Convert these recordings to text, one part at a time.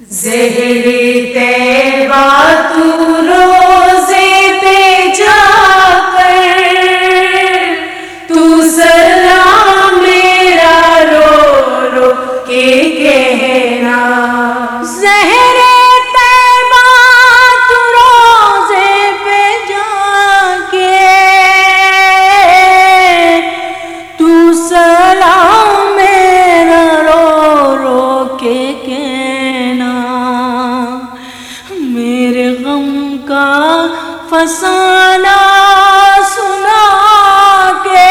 زہری تیبا تو رو افسانہ سنا کے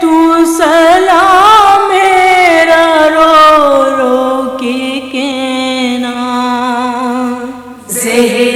تو سلا میرا رو رو کے کہنا۔ زہر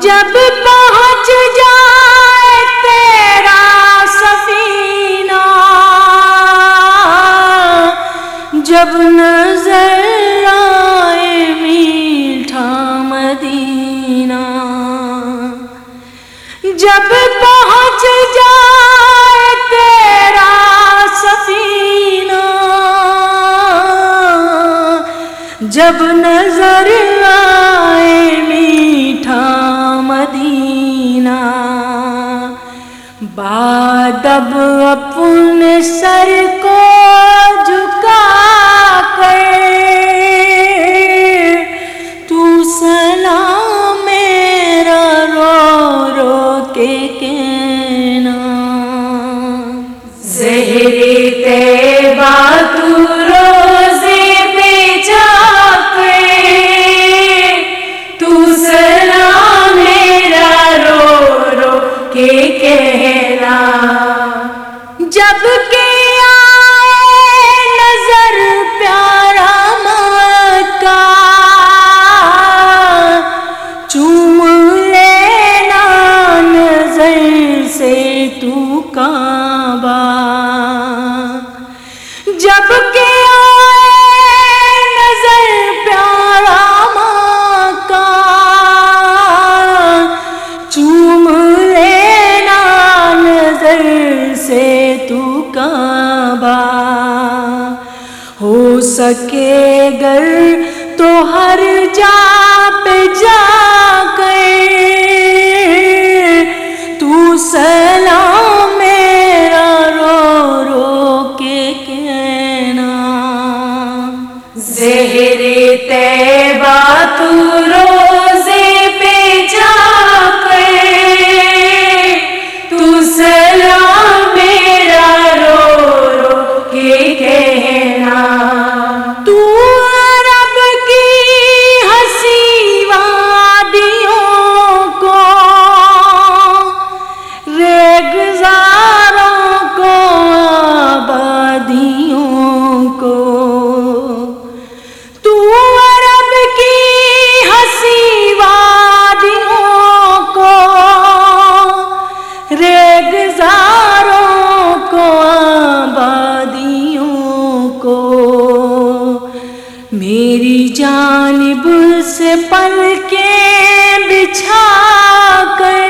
جب پہنچ جائے تیرا سفینہ۔ جب نظر آئے میٹھا مدینہ۔ جب پہنچ جائے تیرا سفینہ۔ جب نظر بادب اپنے سر کو جھکا جبکہ آئے نظر پیارا ماں کا چوم لینا نظر سے تو کعبہ۔ ہو سکے گر تو ہر جا تیرے پل کے بچھا کر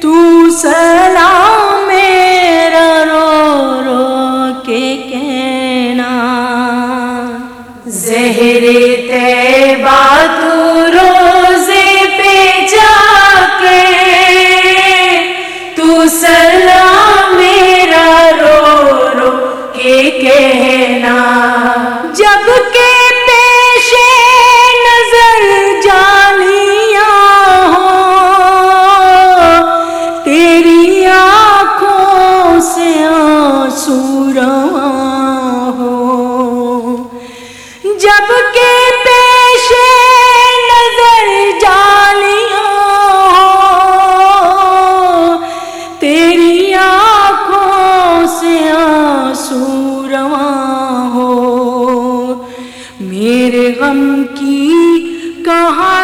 تو سلام میرا رو رو کے کہنا۔ زہر تیبا تو روزے پہ جا کر تو سلام میرے غم کی کہاں